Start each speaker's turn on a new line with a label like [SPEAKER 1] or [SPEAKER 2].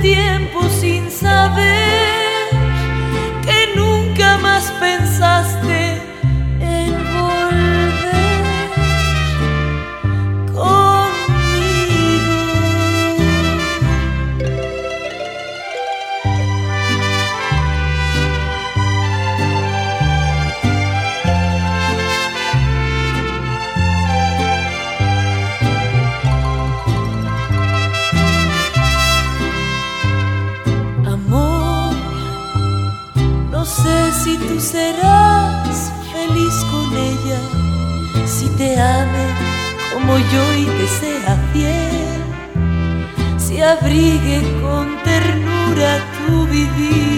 [SPEAKER 1] tiempo sin saber. No sé si tú serás feliz con ella, si te ame como yo y te sea fiel, si abrigue con ternura tu vivir